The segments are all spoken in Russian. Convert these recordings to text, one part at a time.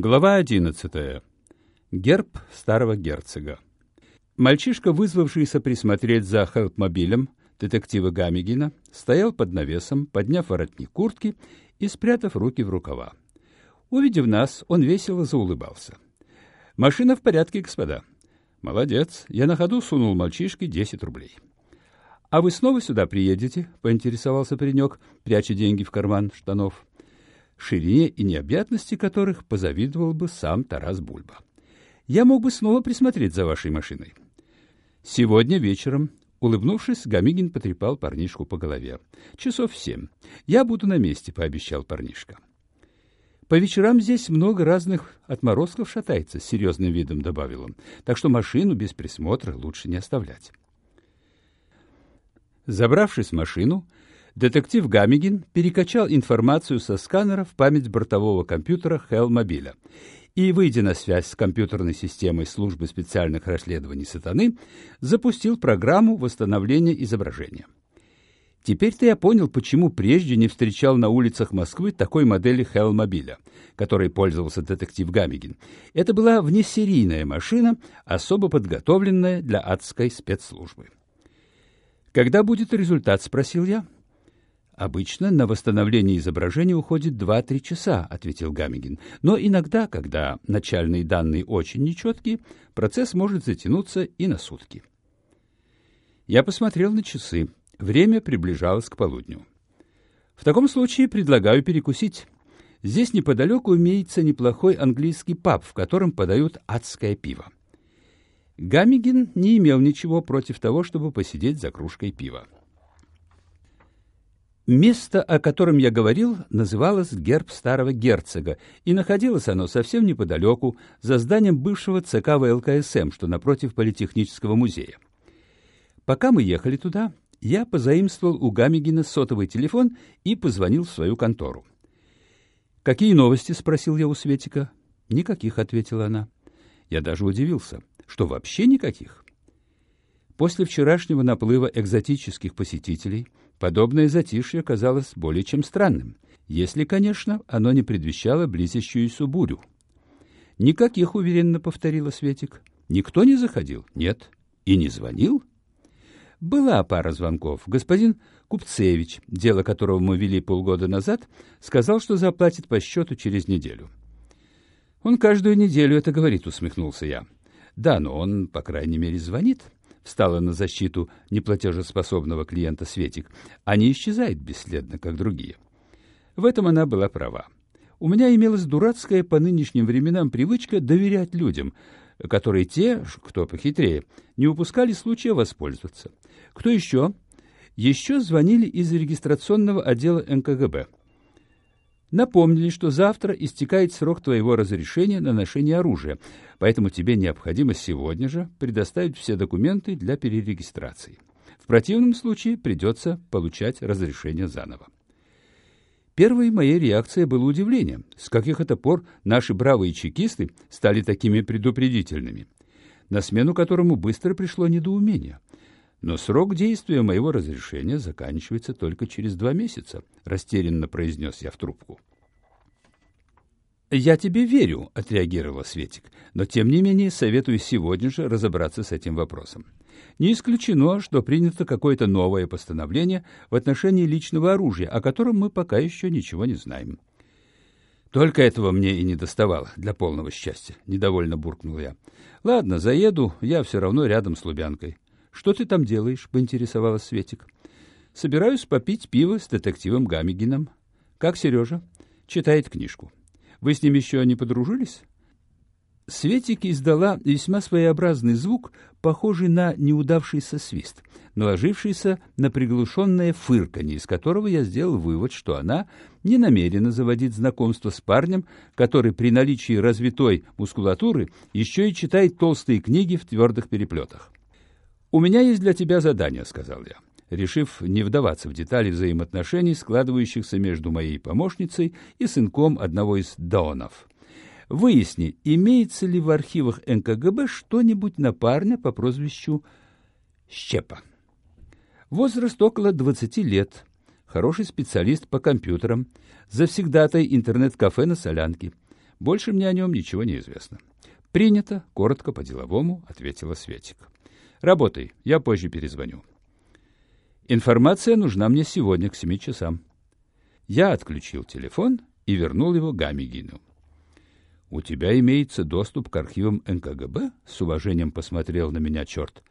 Глава одиннадцатая. Герб старого герцога. Мальчишка, вызвавшийся присмотреть за хелпмобилем детектива Гамигина, стоял под навесом, подняв воротник куртки и спрятав руки в рукава. Увидев нас, он весело заулыбался. «Машина в порядке, господа». «Молодец». Я на ходу сунул мальчишке десять рублей. «А вы снова сюда приедете?» — поинтересовался паренек, пряча деньги в карман штанов ширине и необъятности которых позавидовал бы сам Тарас Бульба. Я мог бы снова присмотреть за вашей машиной. Сегодня вечером, улыбнувшись, Гамигин потрепал парнишку по голове. Часов семь. Я буду на месте, пообещал парнишка. По вечерам здесь много разных отморозков шатается, с серьезным видом добавил он. Так что машину без присмотра лучше не оставлять. Забравшись в машину, детектив Гамигин перекачал информацию со сканера в память бортового компьютера Хелмобиля и, выйдя на связь с компьютерной системой службы специальных расследований «Сатаны», запустил программу восстановления изображения. Теперь-то я понял, почему прежде не встречал на улицах Москвы такой модели Хелмобиля, которой пользовался детектив Гамигин. Это была внесерийная машина, особо подготовленная для адской спецслужбы. «Когда будет результат?» — спросил я. «Обычно на восстановление изображения уходит 2-3 часа», — ответил Гамигин. «Но иногда, когда начальные данные очень нечеткие, процесс может затянуться и на сутки». Я посмотрел на часы. Время приближалось к полудню. «В таком случае предлагаю перекусить. Здесь неподалеку имеется неплохой английский паб, в котором подают адское пиво». Гамигин не имел ничего против того, чтобы посидеть за кружкой пива. Место, о котором я говорил, называлось «Герб старого герцога», и находилось оно совсем неподалеку, за зданием бывшего ЦК ВЛКСМ, что напротив Политехнического музея. Пока мы ехали туда, я позаимствовал у Гамигина сотовый телефон и позвонил в свою контору. «Какие новости?» — спросил я у Светика. «Никаких», — ответила она. Я даже удивился, что вообще никаких. После вчерашнего наплыва экзотических посетителей подобное затишье казалось более чем странным, если, конечно, оно не предвещало близящуюся бурю. «Никаких», — уверенно повторила Светик. «Никто не заходил?» «Нет». «И не звонил?» Была пара звонков. Господин Купцевич, дело которого мы вели полгода назад, сказал, что заплатит по счету через неделю. «Он каждую неделю это говорит», — усмехнулся я. «Да, но он, по крайней мере, звонит» встала на защиту неплатежеспособного клиента Светик, а не исчезает бесследно, как другие. В этом она была права. У меня имелась дурацкая по нынешним временам привычка доверять людям, которые те, кто похитрее, не упускали случая воспользоваться. Кто еще? Еще звонили из регистрационного отдела НКГБ. Напомнили, что завтра истекает срок твоего разрешения на ношение оружия, поэтому тебе необходимо сегодня же предоставить все документы для перерегистрации. В противном случае придется получать разрешение заново. Первой моей реакцией было удивление, с каких это пор наши бравые чекисты стали такими предупредительными, на смену которому быстро пришло недоумение. Но срок действия моего разрешения заканчивается только через два месяца, растерянно произнес я в трубку. «Я тебе верю», — отреагировала Светик, «но тем не менее советую сегодня же разобраться с этим вопросом. Не исключено, что принято какое-то новое постановление в отношении личного оружия, о котором мы пока еще ничего не знаем». «Только этого мне и не доставало для полного счастья», — недовольно буркнул я. «Ладно, заеду, я все равно рядом с Лубянкой. «Что ты там делаешь?» — поинтересовалась Светик. «Собираюсь попить пиво с детективом Гамигином. Как Сережа?» «Читает книжку. Вы с ним еще не подружились?» Светик издала весьма своеобразный звук, похожий на неудавшийся свист, наложившийся на приглушенное фырканье, из которого я сделал вывод, что она не намерена заводить знакомство с парнем, который при наличии развитой мускулатуры еще и читает толстые книги в твердых переплетах. «У меня есть для тебя задание», — сказал я, решив не вдаваться в детали взаимоотношений, складывающихся между моей помощницей и сынком одного из Донов. «Выясни, имеется ли в архивах НКГБ что-нибудь на парня по прозвищу Щепа. Возраст около 20 лет, хороший специалист по компьютерам, завсегдатай интернет-кафе на Солянке. Больше мне о нем ничего не известно. «Принято», — коротко по-деловому ответила Светик. «Работай, я позже перезвоню». «Информация нужна мне сегодня к семи часам». Я отключил телефон и вернул его Гамигину. «У тебя имеется доступ к архивам НКГБ?» — с уважением посмотрел на меня черт.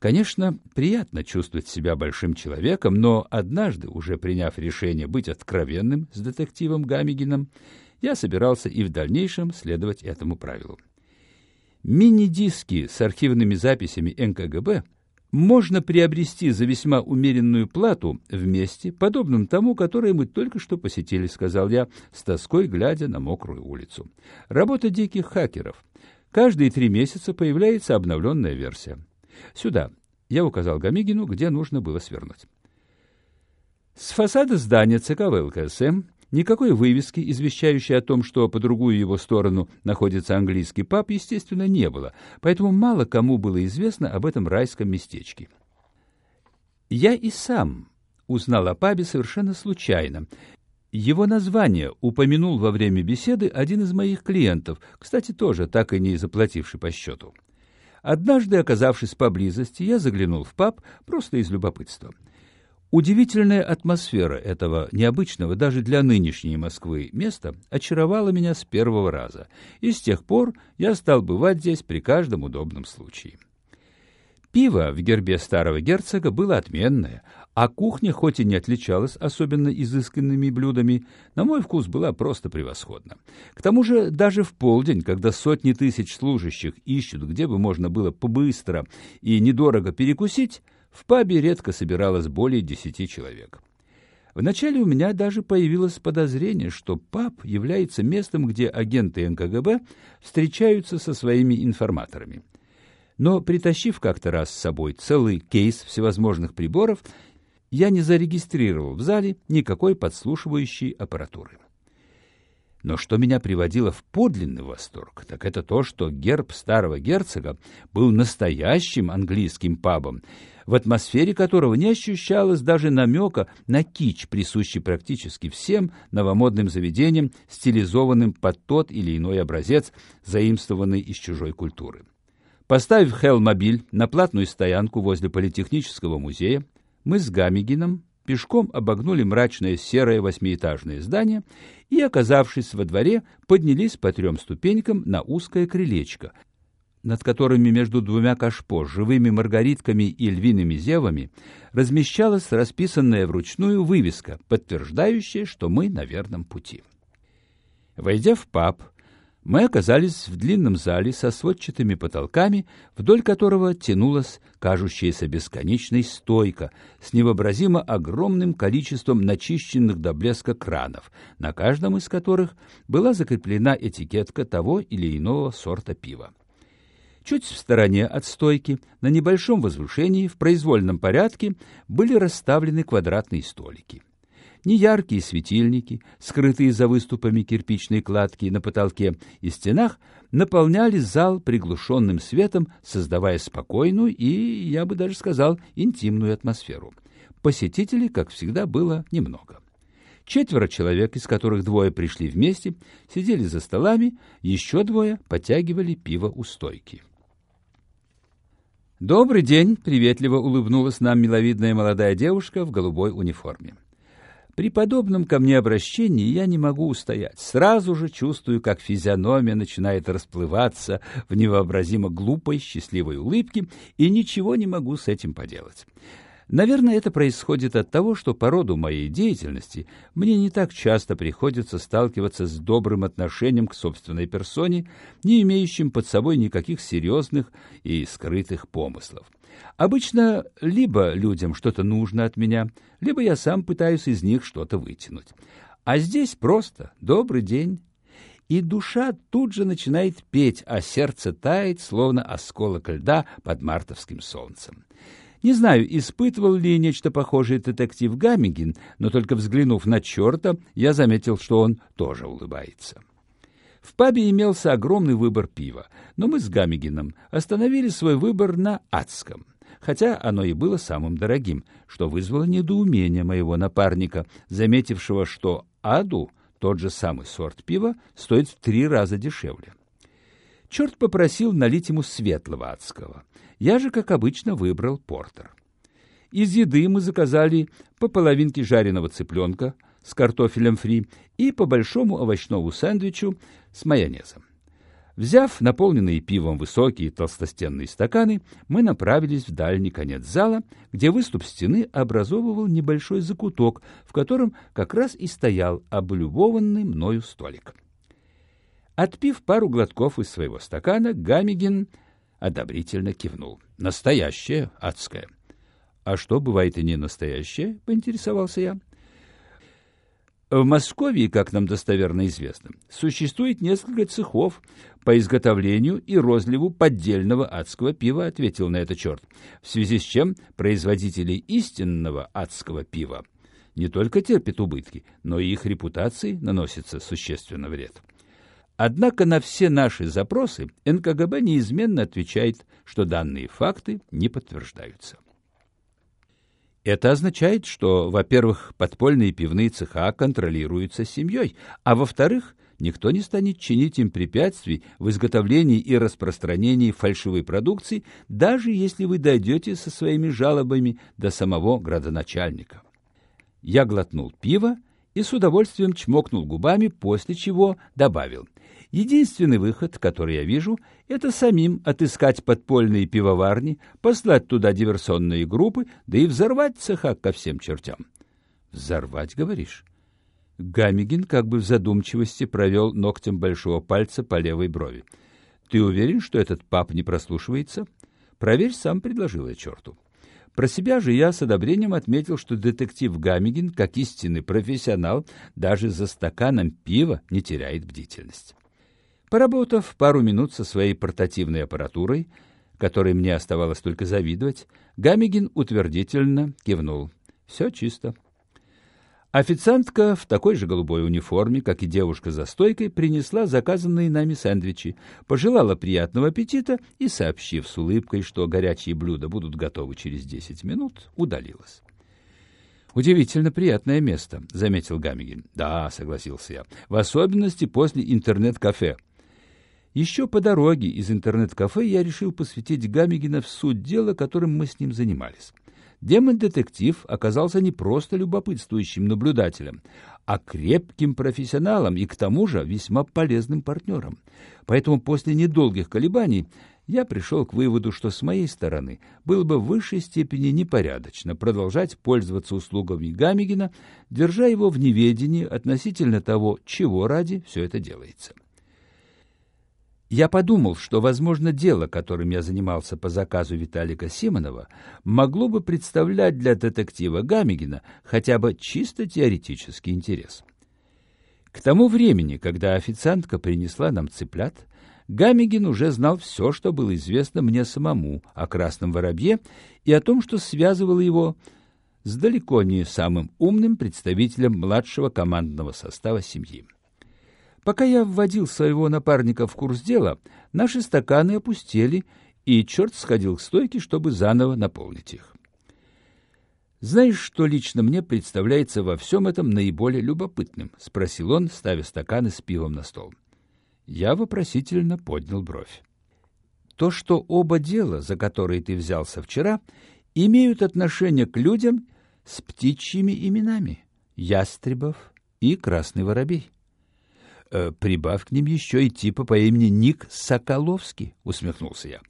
Конечно, приятно чувствовать себя большим человеком, но однажды, уже приняв решение быть откровенным с детективом Гамигином, я собирался и в дальнейшем следовать этому правилу. Мини-диски с архивными записями НКГБ можно приобрести за весьма умеренную плату в месте, подобном тому, которое мы только что посетили, сказал я, с тоской глядя на мокрую улицу. Работа диких хакеров. Каждые три месяца появляется обновленная версия. Сюда. Я указал Гамигину, где нужно было свернуть. С фасада здания ЦК ВЛКСМ Никакой вывески, извещающей о том, что по другую его сторону находится английский паб, естественно, не было, поэтому мало кому было известно об этом райском местечке. Я и сам узнал о пабе совершенно случайно. Его название упомянул во время беседы один из моих клиентов, кстати, тоже так и не заплативший по счету. Однажды, оказавшись поблизости, я заглянул в паб просто из любопытства — Удивительная атмосфера этого необычного даже для нынешней Москвы места очаровала меня с первого раза, и с тех пор я стал бывать здесь при каждом удобном случае. Пиво в гербе старого герцога было отменное, а кухня, хоть и не отличалась особенно изысканными блюдами, на мой вкус была просто превосходна. К тому же даже в полдень, когда сотни тысяч служащих ищут, где бы можно было побыстро и недорого перекусить, в пабе редко собиралось более десяти человек. Вначале у меня даже появилось подозрение, что паб является местом, где агенты НКГБ встречаются со своими информаторами. Но, притащив как-то раз с собой целый кейс всевозможных приборов, я не зарегистрировал в зале никакой подслушивающей аппаратуры. Но что меня приводило в подлинный восторг, так это то, что герб старого герцога был настоящим английским пабом, в атмосфере которого не ощущалось даже намека на кич, присущий практически всем новомодным заведениям, стилизованным под тот или иной образец, заимствованный из чужой культуры. Поставив Хелмобиль на платную стоянку возле Политехнического музея, мы с Гамигином пешком обогнули мрачное серое восьмиэтажное здание и, оказавшись во дворе, поднялись по трем ступенькам на узкое крылечко, над которыми между двумя кашпо, живыми маргаритками и львиными зевами, размещалась расписанная вручную вывеска, подтверждающая, что мы на верном пути. Войдя в паб, мы оказались в длинном зале со сводчатыми потолками, вдоль которого тянулась кажущаяся бесконечной стойка с невообразимо огромным количеством начищенных до блеска кранов, на каждом из которых была закреплена этикетка того или иного сорта пива. Чуть в стороне от стойки, на небольшом возвышении, в произвольном порядке, были расставлены квадратные столики. Неяркие светильники, скрытые за выступами кирпичной кладки на потолке и стенах, наполняли зал приглушенным светом, создавая спокойную и, я бы даже сказал, интимную атмосферу. Посетителей, как всегда, было немного. Четверо человек, из которых двое пришли вместе, сидели за столами, еще двое подтягивали пиво у стойки. «Добрый день!» — приветливо улыбнулась нам миловидная молодая девушка в голубой униформе. При подобном ко мне обращении я не могу устоять. Сразу же чувствую, как физиономия начинает расплываться в невообразимо глупой, счастливой улыбке, и ничего не могу с этим поделать. Наверное, это происходит от того, что по роду моей деятельности мне не так часто приходится сталкиваться с добрым отношением к собственной персоне, не имеющим под собой никаких серьезных и скрытых помыслов. Обычно либо людям что-то нужно от меня, либо я сам пытаюсь из них что-то вытянуть. А здесь просто «добрый день». И душа тут же начинает петь, а сердце тает, словно осколок льда под мартовским солнцем. Не знаю, испытывал ли нечто похожее детектив Гамигин, но только взглянув на черта, я заметил, что он тоже улыбается. В пабе имелся огромный выбор пива, но мы с Гамигином остановили свой выбор на адском, хотя оно и было самым дорогим, что вызвало недоумение моего напарника, заметившего, что аду тот же самый сорт пива стоит в три раза дешевле. Черт попросил налить ему светлого адского. Я же, как обычно, выбрал портер. Из еды мы заказали по половинке жареного цыпленка с картофелем фри и по большому овощному сэндвичу с майонезом. Взяв наполненные пивом высокие толстостенные стаканы, мы направились в дальний конец зала, где выступ стены образовывал небольшой закуток, в котором как раз и стоял облюбованный мною столик. Отпив пару глотков из своего стакана, Гамигин одобрительно кивнул. «Настоящее, адское». «А что, бывает и не настоящее?» — поинтересовался я. В Москве, как нам достоверно известно, существует несколько цехов по изготовлению и розливу поддельного адского пива, ответил на это черт, в связи с чем производители истинного адского пива не только терпят убытки, но и их репутации наносится существенно вред. Однако на все наши запросы НКГБ неизменно отвечает, что данные факты не подтверждаются. Это означает, что, во-первых, подпольные пивные цеха контролируются семьей, а во-вторых, никто не станет чинить им препятствий в изготовлении и распространении фальшивой продукции, даже если вы дойдете со своими жалобами до самого градоначальника. Я глотнул пиво и с удовольствием чмокнул губами, после чего добавил — Единственный выход, который я вижу, это самим отыскать подпольные пивоварни, послать туда диверсионные группы, да и взорвать цеха ко всем чертям. Взорвать, говоришь? Гамигин как бы в задумчивости провел ногтем большого пальца по левой брови. Ты уверен, что этот пап не прослушивается? Проверь сам, предложил я черту. Про себя же я с одобрением отметил, что детектив Гамигин, как истинный профессионал, даже за стаканом пива не теряет бдительность. Поработав пару минут со своей портативной аппаратурой, которой мне оставалось только завидовать, Гамигин утвердительно кивнул. «Все чисто». Официантка в такой же голубой униформе, как и девушка за стойкой, принесла заказанные нами сэндвичи, пожелала приятного аппетита и, сообщив с улыбкой, что горячие блюда будут готовы через десять минут, удалилась. «Удивительно приятное место», — заметил Гамигин. «Да», — согласился я, — «в особенности после интернет-кафе. Еще по дороге из интернет-кафе я решил посвятить Гамигина в суть дела, которым мы с ним занимались. Демон-детектив оказался не просто любопытствующим наблюдателем, а крепким профессионалом и к тому же весьма полезным партнером. Поэтому после недолгих колебаний я пришел к выводу, что с моей стороны было бы в высшей степени непорядочно продолжать пользоваться услугами Гамигина, держа его в неведении относительно того, чего ради все это делается. Я подумал, что, возможно, дело, которым я занимался по заказу Виталика Симонова, могло бы представлять для детектива Гамигина хотя бы чисто теоретический интерес. К тому времени, когда официантка принесла нам цыплят, Гамигин уже знал все, что было известно мне самому о Красном Воробье и о том, что связывало его с далеко не самым умным представителем младшего командного состава семьи. Пока я вводил своего напарника в курс дела, наши стаканы опустели, и черт сходил к стойке, чтобы заново наполнить их. «Знаешь, что лично мне представляется во всем этом наиболее любопытным?» — спросил он, ставя стаканы с пивом на стол. Я вопросительно поднял бровь. «То, что оба дела, за которые ты взялся вчера, имеют отношение к людям с птичьими именами — Ястребов и Красный Воробей». Э, прибавь к ним еще и типа по имени Ник Соколовский, — усмехнулся я.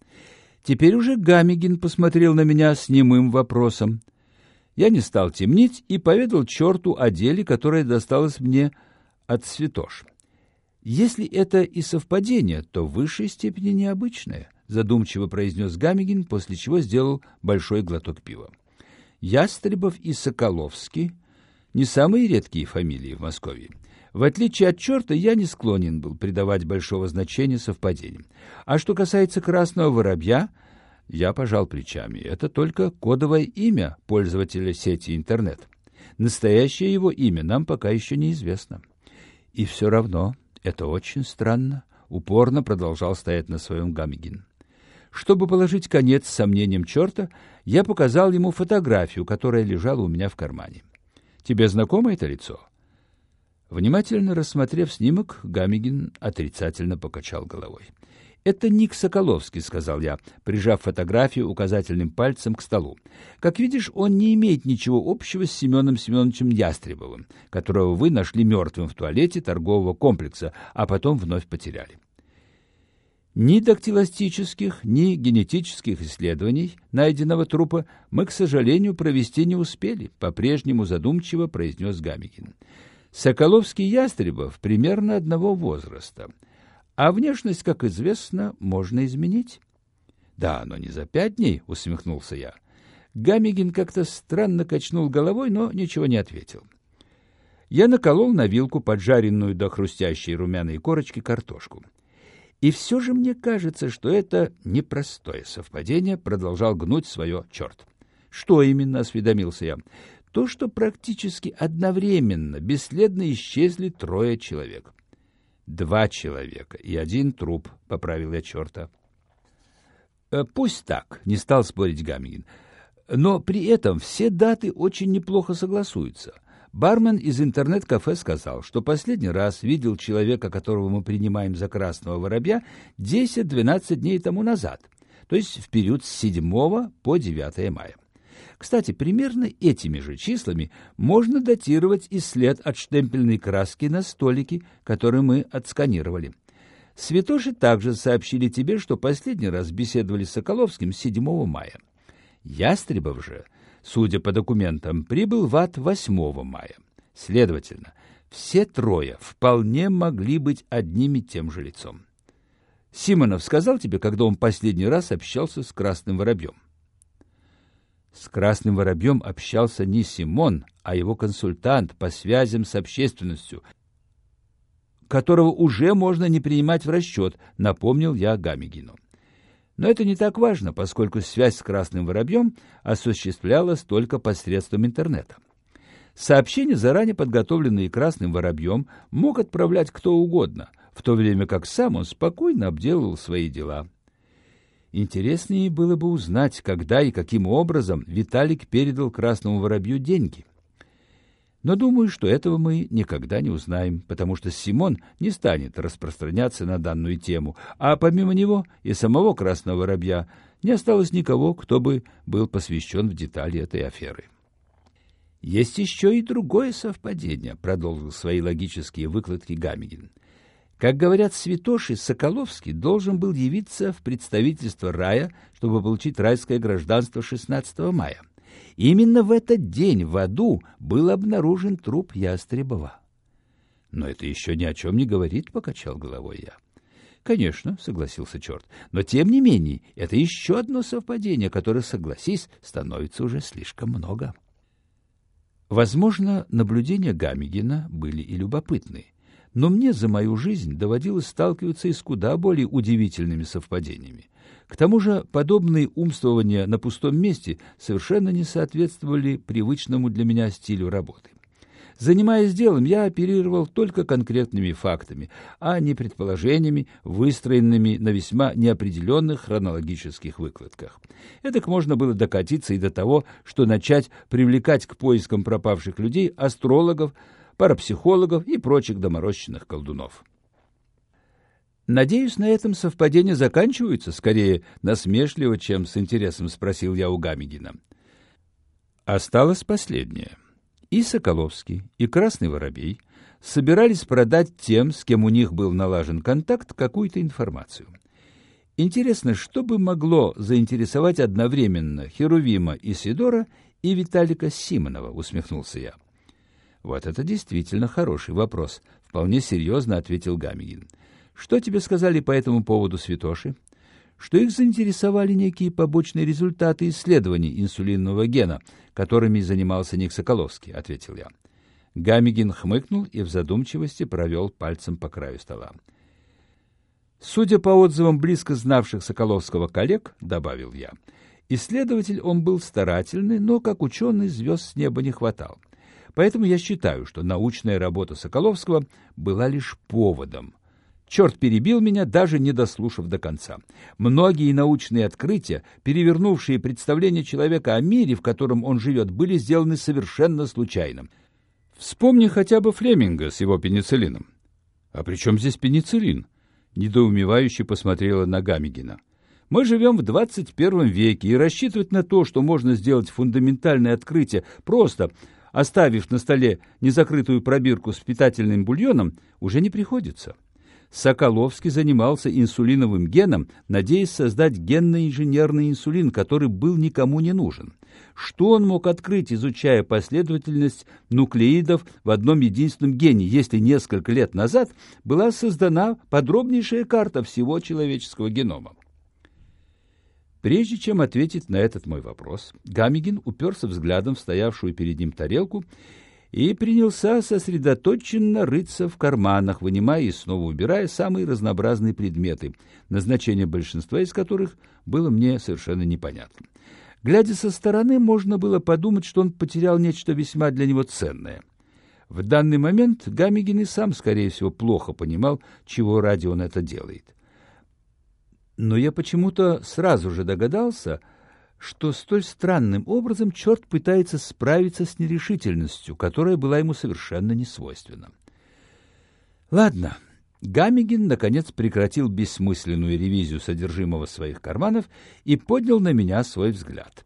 Теперь уже Гамигин посмотрел на меня с немым вопросом. Я не стал темнить и поведал черту о деле, которое досталось мне от святош. Если это и совпадение, то в высшей степени необычное, — задумчиво произнес Гамигин, после чего сделал большой глоток пива. Ястребов и Соколовский — не самые редкие фамилии в Москве. В отличие от черта, я не склонен был придавать большого значения совпадениям. А что касается красного воробья, я пожал плечами. Это только кодовое имя пользователя сети интернет. Настоящее его имя нам пока еще неизвестно. И все равно это очень странно, упорно продолжал стоять на своем Гамигин. Чтобы положить конец сомнениям черта, я показал ему фотографию, которая лежала у меня в кармане. «Тебе знакомо это лицо?» Внимательно рассмотрев снимок, Гамигин отрицательно покачал головой. «Это Ник Соколовский», — сказал я, прижав фотографию указательным пальцем к столу. «Как видишь, он не имеет ничего общего с Семеном Семеновичем Ястребовым, которого вы нашли мертвым в туалете торгового комплекса, а потом вновь потеряли». Ни дактилостических, ни генетических исследований найденного трупа мы, к сожалению, провести не успели, по-прежнему задумчиво произнес Гамикин. Соколовский и Ястребов примерно одного возраста, а внешность, как известно, можно изменить. Да, но не за пять дней, усмехнулся я. Гамигин как-то странно качнул головой, но ничего не ответил. Я наколол на вилку поджаренную до хрустящей румяной корочки картошку. И все же мне кажется, что это непростое совпадение, продолжал гнуть свое черт. Что именно, осведомился я. То, что практически одновременно бесследно исчезли трое человек. Два человека и один труп, поправил я черта. «Э, пусть так, не стал спорить Гамигин. Но при этом все даты очень неплохо согласуются. Бармен из интернет-кафе сказал, что последний раз видел человека, которого мы принимаем за красного воробья, 10-12 дней тому назад, то есть в период с 7 по 9 мая. Кстати, примерно этими же числами можно датировать и след от штемпельной краски на столике, который мы отсканировали. Святоши также сообщили тебе, что последний раз беседовали с Соколовским 7 мая. Ястребов же – судя по документам, прибыл в ад 8 мая. Следовательно, все трое вполне могли быть одним и тем же лицом. Симонов сказал тебе, когда он последний раз общался с Красным Воробьем? С Красным Воробьем общался не Симон, а его консультант по связям с общественностью, которого уже можно не принимать в расчет, напомнил я Гамигину. Но это не так важно, поскольку связь с Красным Воробьем осуществлялась только посредством интернета. Сообщения, заранее подготовленные Красным Воробьем, мог отправлять кто угодно, в то время как сам он спокойно обделывал свои дела. Интереснее было бы узнать, когда и каким образом Виталик передал Красному Воробью деньги. Но думаю, что этого мы никогда не узнаем, потому что Симон не станет распространяться на данную тему, а помимо него и самого Красного Воробья не осталось никого, кто бы был посвящен в детали этой аферы. «Есть еще и другое совпадение», — продолжил свои логические выкладки Гамигин. Как говорят святоши, Соколовский должен был явиться в представительство рая, чтобы получить райское гражданство 16 мая. Именно в этот день в аду был обнаружен труп Ястребова. «Но это еще ни о чем не говорит», — покачал головой я. «Конечно», — согласился черт, — «но тем не менее это еще одно совпадение, которое, согласись, становится уже слишком много». Возможно, наблюдения Гамигина были и любопытны, но мне за мою жизнь доводилось сталкиваться и с куда более удивительными совпадениями. К тому же подобные умствования на пустом месте совершенно не соответствовали привычному для меня стилю работы. Занимаясь делом, я оперировал только конкретными фактами, а не предположениями, выстроенными на весьма неопределенных хронологических выкладках. Эдак можно было докатиться и до того, что начать привлекать к поискам пропавших людей астрологов, парапсихологов и прочих доморощенных колдунов. «Надеюсь, на этом совпадения заканчиваются?» Скорее насмешливо, чем с интересом спросил я у Гамигина. Осталось последнее. И Соколовский, и Красный Воробей собирались продать тем, с кем у них был налажен контакт, какую-то информацию. Интересно, что бы могло заинтересовать одновременно Херувима Исидора и Виталика Симонова, усмехнулся я. Вот это действительно хороший вопрос, вполне серьезно ответил Гамигин. Что тебе сказали по этому поводу святоши? Что их заинтересовали некие побочные результаты исследований инсулинного гена, которыми занимался Ник Соколовский, ответил я. Гамигин хмыкнул и в задумчивости провел пальцем по краю стола. Судя по отзывам близко знавших Соколовского коллег, добавил я, исследователь он был старательный, но как ученый звезд с неба не хватал. Поэтому я считаю, что научная работа Соколовского была лишь поводом, Черт перебил меня, даже не дослушав до конца. Многие научные открытия, перевернувшие представление человека о мире, в котором он живет, были сделаны совершенно случайно. Вспомни хотя бы Флеминга с его пенициллином. А при чем здесь пенициллин? Недоумевающе посмотрела на Гамигина. Мы живем в 21 веке, и рассчитывать на то, что можно сделать фундаментальное открытие, просто оставив на столе незакрытую пробирку с питательным бульоном, уже не приходится. Соколовский занимался инсулиновым геном, надеясь создать генно-инженерный инсулин, который был никому не нужен. Что он мог открыть, изучая последовательность нуклеидов в одном единственном гене, если несколько лет назад была создана подробнейшая карта всего человеческого генома? Прежде чем ответить на этот мой вопрос, Гамигин уперся взглядом в стоявшую перед ним тарелку и принялся сосредоточенно рыться в карманах, вынимая и снова убирая самые разнообразные предметы, назначение большинства из которых было мне совершенно непонятно. Глядя со стороны, можно было подумать, что он потерял нечто весьма для него ценное. В данный момент Гамигин и сам, скорее всего, плохо понимал, чего ради он это делает но я почему-то сразу же догадался, что столь странным образом черт пытается справиться с нерешительностью, которая была ему совершенно не свойственна. Ладно, Гамигин, наконец, прекратил бессмысленную ревизию содержимого своих карманов и поднял на меня свой взгляд.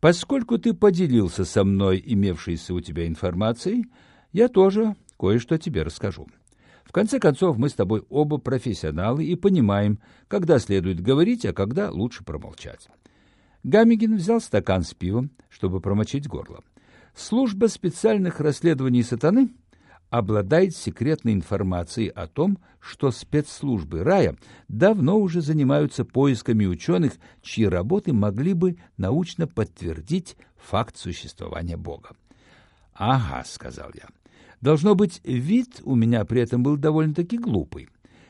«Поскольку ты поделился со мной имевшейся у тебя информацией, я тоже кое-что тебе расскажу». В конце концов, мы с тобой оба профессионалы и понимаем, когда следует говорить, а когда лучше промолчать. Гамигин взял стакан с пивом, чтобы промочить горло. Служба специальных расследований сатаны обладает секретной информацией о том, что спецслужбы рая давно уже занимаются поисками ученых, чьи работы могли бы научно подтвердить факт существования Бога. «Ага», — сказал я, Должно быть, вид у меня при этом был довольно-таки глупый.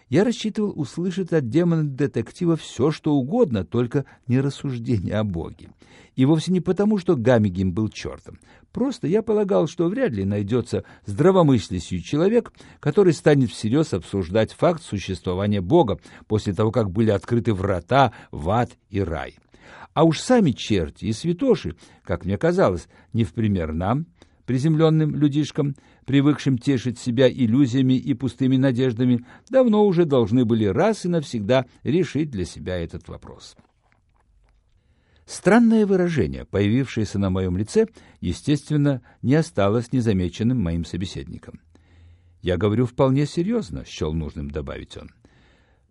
Я рассчитывал услышать от демона-детектива все, что угодно, только не рассуждение о Боге. И вовсе не потому, что Гамигин был чертом. Просто я полагал, что вряд ли найдется здравомыслящий человек, который станет всерьез обсуждать факт существования Бога после того, как были открыты врата в ад и рай. А уж сами черти и святоши, как мне казалось, не в пример нам, приземленным людишкам, привыкшим тешить себя иллюзиями и пустыми надеждами, давно уже должны были раз и навсегда решить для себя этот вопрос. Странное выражение, появившееся на моем лице, естественно, не осталось незамеченным моим собеседником. «Я говорю вполне серьезно», — счел нужным добавить он.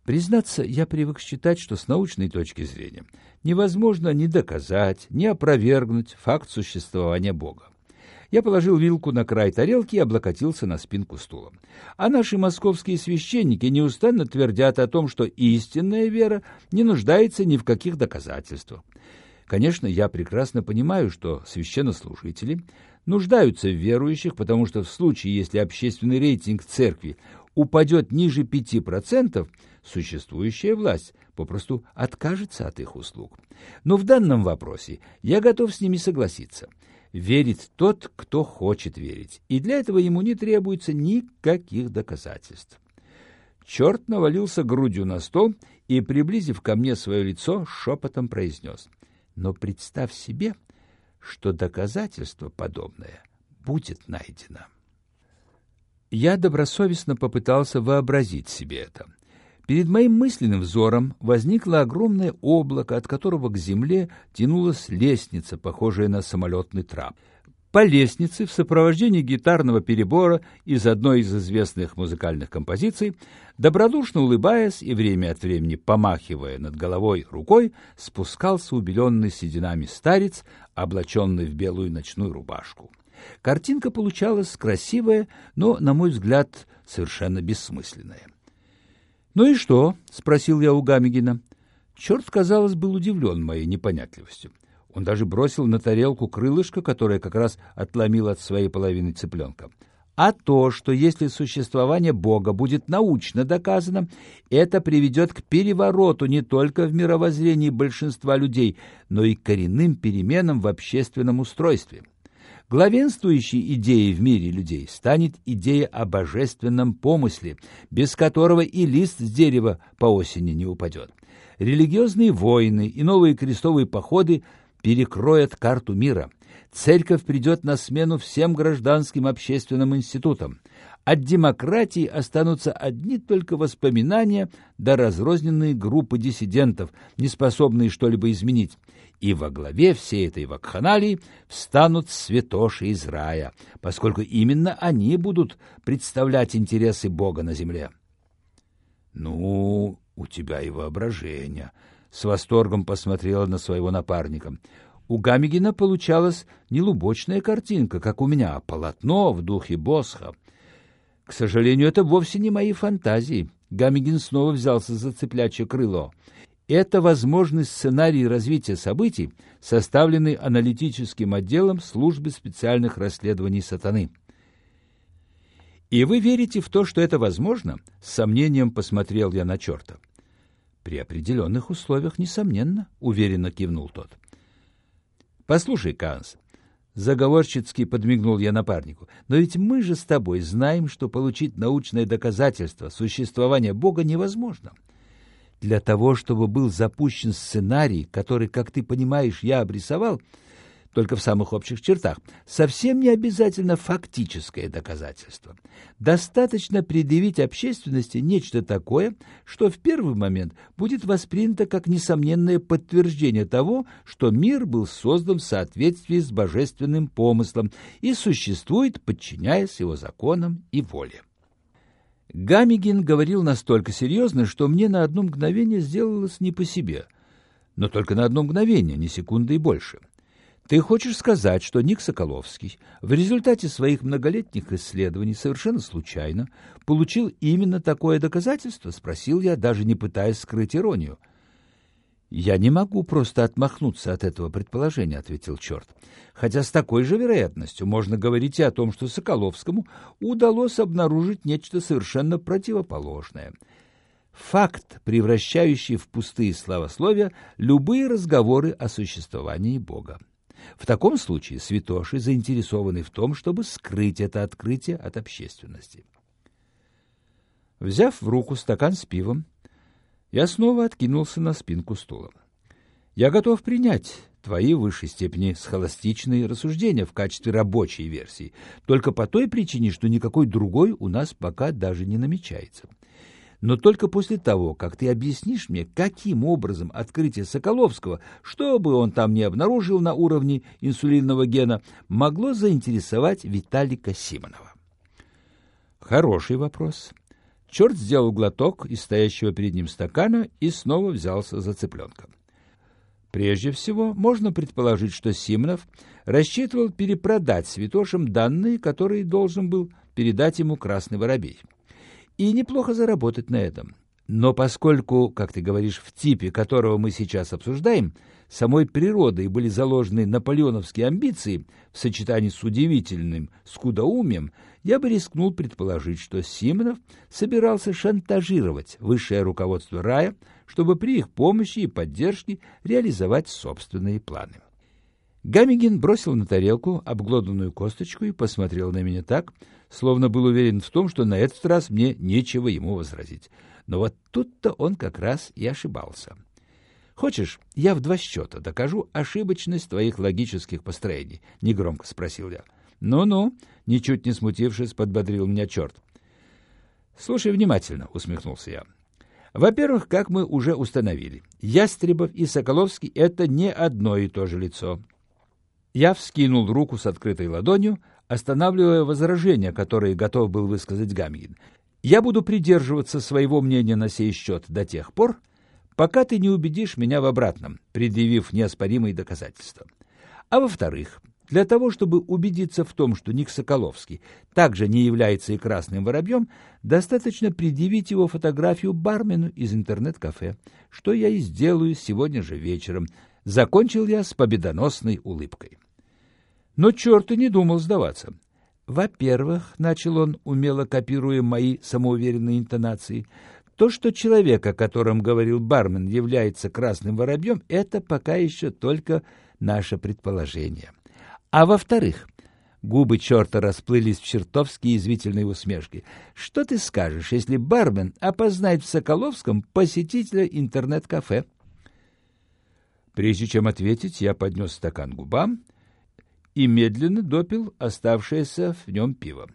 Признаться, я привык считать, что с научной точки зрения невозможно ни доказать, ни опровергнуть факт существования Бога. Я положил вилку на край тарелки и облокотился на спинку стула. А наши московские священники неустанно твердят о том, что истинная вера не нуждается ни в каких доказательствах. Конечно, я прекрасно понимаю, что священнослужители нуждаются в верующих, потому что в случае, если общественный рейтинг церкви упадет ниже 5%, существующая власть попросту откажется от их услуг. Но в данном вопросе я готов с ними согласиться – верит тот, кто хочет верить, и для этого ему не требуется никаких доказательств. Черт навалился грудью на стол и, приблизив ко мне свое лицо, шепотом произнес. «Но представь себе, что доказательство подобное будет найдено». Я добросовестно попытался вообразить себе это. Перед моим мысленным взором возникло огромное облако, от которого к земле тянулась лестница, похожая на самолетный трап. По лестнице в сопровождении гитарного перебора из одной из известных музыкальных композиций, добродушно улыбаясь и время от времени помахивая над головой рукой, спускался убеленный сединами старец, облаченный в белую ночную рубашку. Картинка получалась красивая, но, на мой взгляд, совершенно бессмысленная. «Ну и что?» — спросил я у Гамигина. Черт, казалось, был удивлен моей непонятливостью. Он даже бросил на тарелку крылышко, которое как раз отломил от своей половины цыпленка. А то, что если существование Бога будет научно доказано, это приведет к перевороту не только в мировоззрении большинства людей, но и коренным переменам в общественном устройстве. Главенствующей идеей в мире людей станет идея о божественном помысле, без которого и лист с дерева по осени не упадет. Религиозные войны и новые крестовые походы перекроют карту мира. Церковь придет на смену всем гражданским общественным институтам. От демократии останутся одни только воспоминания да разрозненные группы диссидентов, не способные что-либо изменить. И во главе всей этой вакханалии встанут святоши из рая, поскольку именно они будут представлять интересы Бога на земле. — Ну, у тебя и воображение, — с восторгом посмотрела на своего напарника. У Гамигина получалась не лубочная картинка, как у меня, а полотно в духе Босха. К сожалению, это вовсе не мои фантазии. Гамигин снова взялся за цыплячье крыло. Это возможный сценарий развития событий, составленный аналитическим отделом службы специальных расследований сатаны. И вы верите в то, что это возможно? С сомнением посмотрел я на черта. При определенных условиях, несомненно, уверенно кивнул тот. Послушай, Канс, Заговорщицки подмигнул я напарнику. Но ведь мы же с тобой знаем, что получить научное доказательство существования Бога невозможно. Для того, чтобы был запущен сценарий, который, как ты понимаешь, я обрисовал, только в самых общих чертах, совсем не обязательно фактическое доказательство. Достаточно предъявить общественности нечто такое, что в первый момент будет воспринято как несомненное подтверждение того, что мир был создан в соответствии с божественным помыслом и существует, подчиняясь его законам и воле. Гамигин говорил настолько серьезно, что мне на одно мгновение сделалось не по себе. Но только на одно мгновение, не секунды и больше — ты хочешь сказать, что Ник Соколовский в результате своих многолетних исследований совершенно случайно получил именно такое доказательство? Спросил я, даже не пытаясь скрыть иронию. «Я не могу просто отмахнуться от этого предположения», — ответил черт. «Хотя с такой же вероятностью можно говорить и о том, что Соколовскому удалось обнаружить нечто совершенно противоположное. Факт, превращающий в пустые славословия любые разговоры о существовании Бога. В таком случае святоши заинтересованы в том, чтобы скрыть это открытие от общественности. Взяв в руку стакан с пивом, я снова откинулся на спинку стула. Я готов принять твои в высшей степени схоластичные рассуждения в качестве рабочей версии, только по той причине, что никакой другой у нас пока даже не намечается но только после того, как ты объяснишь мне, каким образом открытие Соколовского, что бы он там ни обнаружил на уровне инсулинного гена, могло заинтересовать Виталика Симонова. Хороший вопрос. Черт сделал глоток из стоящего перед ним стакана и снова взялся за цыпленка. Прежде всего, можно предположить, что Симонов рассчитывал перепродать святошам данные, которые должен был передать ему Красный Воробей и неплохо заработать на этом. Но поскольку, как ты говоришь, в типе, которого мы сейчас обсуждаем, самой природой были заложены наполеоновские амбиции в сочетании с удивительным скудоумием, я бы рискнул предположить, что Симонов собирался шантажировать высшее руководство рая, чтобы при их помощи и поддержке реализовать собственные планы. Гамигин бросил на тарелку обглоданную косточку и посмотрел на меня так, словно был уверен в том, что на этот раз мне нечего ему возразить. Но вот тут-то он как раз и ошибался. «Хочешь, я в два счета докажу ошибочность твоих логических построений?» — негромко спросил я. «Ну-ну», — ничуть не смутившись, подбодрил меня черт. «Слушай внимательно», — усмехнулся я. «Во-первых, как мы уже установили, Ястребов и Соколовский — это не одно и то же лицо. Я вскинул руку с открытой ладонью, останавливая возражения, которые готов был высказать Гамгин. «Я буду придерживаться своего мнения на сей счет до тех пор, пока ты не убедишь меня в обратном, предъявив неоспоримые доказательства. А во-вторых, для того, чтобы убедиться в том, что Ник Соколовский также не является и красным воробьем, достаточно предъявить его фотографию бармену из интернет-кафе, что я и сделаю сегодня же вечером. Закончил я с победоносной улыбкой. Но черт и не думал сдаваться. Во-первых, начал он, умело копируя мои самоуверенные интонации, то, что человек, о котором говорил бармен, является красным воробьем, это пока еще только наше предположение. А во-вторых, губы черта расплылись в чертовски извительной усмешке. Что ты скажешь, если бармен опознает в Соколовском посетителя интернет-кафе? Прежде чем ответить, я поднес стакан губам и медленно допил оставшееся в нем пиво.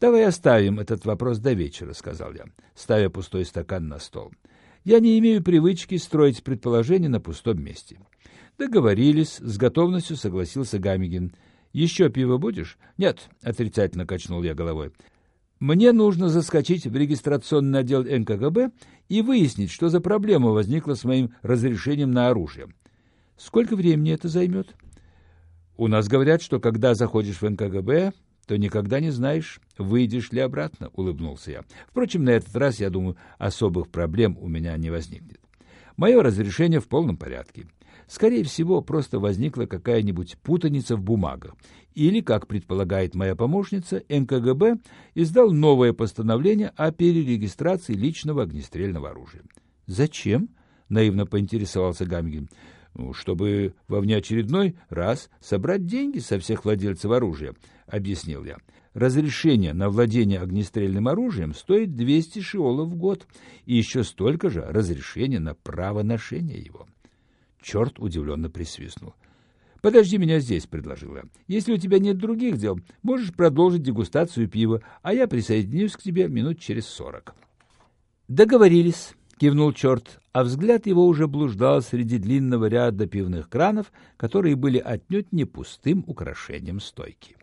«Давай оставим этот вопрос до вечера», — сказал я, ставя пустой стакан на стол. «Я не имею привычки строить предположения на пустом месте». «Договорились», — с готовностью согласился Гамигин. «Еще пиво будешь?» «Нет», — отрицательно качнул я головой. «Мне нужно заскочить в регистрационный отдел НКГБ и выяснить, что за проблема возникла с моим разрешением на оружие. Сколько времени это займет?» «У нас говорят, что когда заходишь в НКГБ, то никогда не знаешь, выйдешь ли обратно», — улыбнулся я. «Впрочем, на этот раз, я думаю, особых проблем у меня не возникнет. Мое разрешение в полном порядке. Скорее всего, просто возникла какая-нибудь путаница в бумагах. Или, как предполагает моя помощница, НКГБ издал новое постановление о перерегистрации личного огнестрельного оружия. «Зачем?» — наивно поинтересовался Гамгин. «Ну, чтобы во внеочередной раз собрать деньги со всех владельцев оружия», — объяснил я. Разрешение на владение огнестрельным оружием стоит 200 шиолов в год, и еще столько же разрешение на право ношения его. Черт удивленно присвистнул. «Подожди меня здесь», — предложила. «Если у тебя нет других дел, можешь продолжить дегустацию пива, а я присоединюсь к тебе минут через сорок». «Договорились», — кивнул черт, а взгляд его уже блуждал среди длинного ряда пивных кранов, которые были отнюдь не пустым украшением стойки.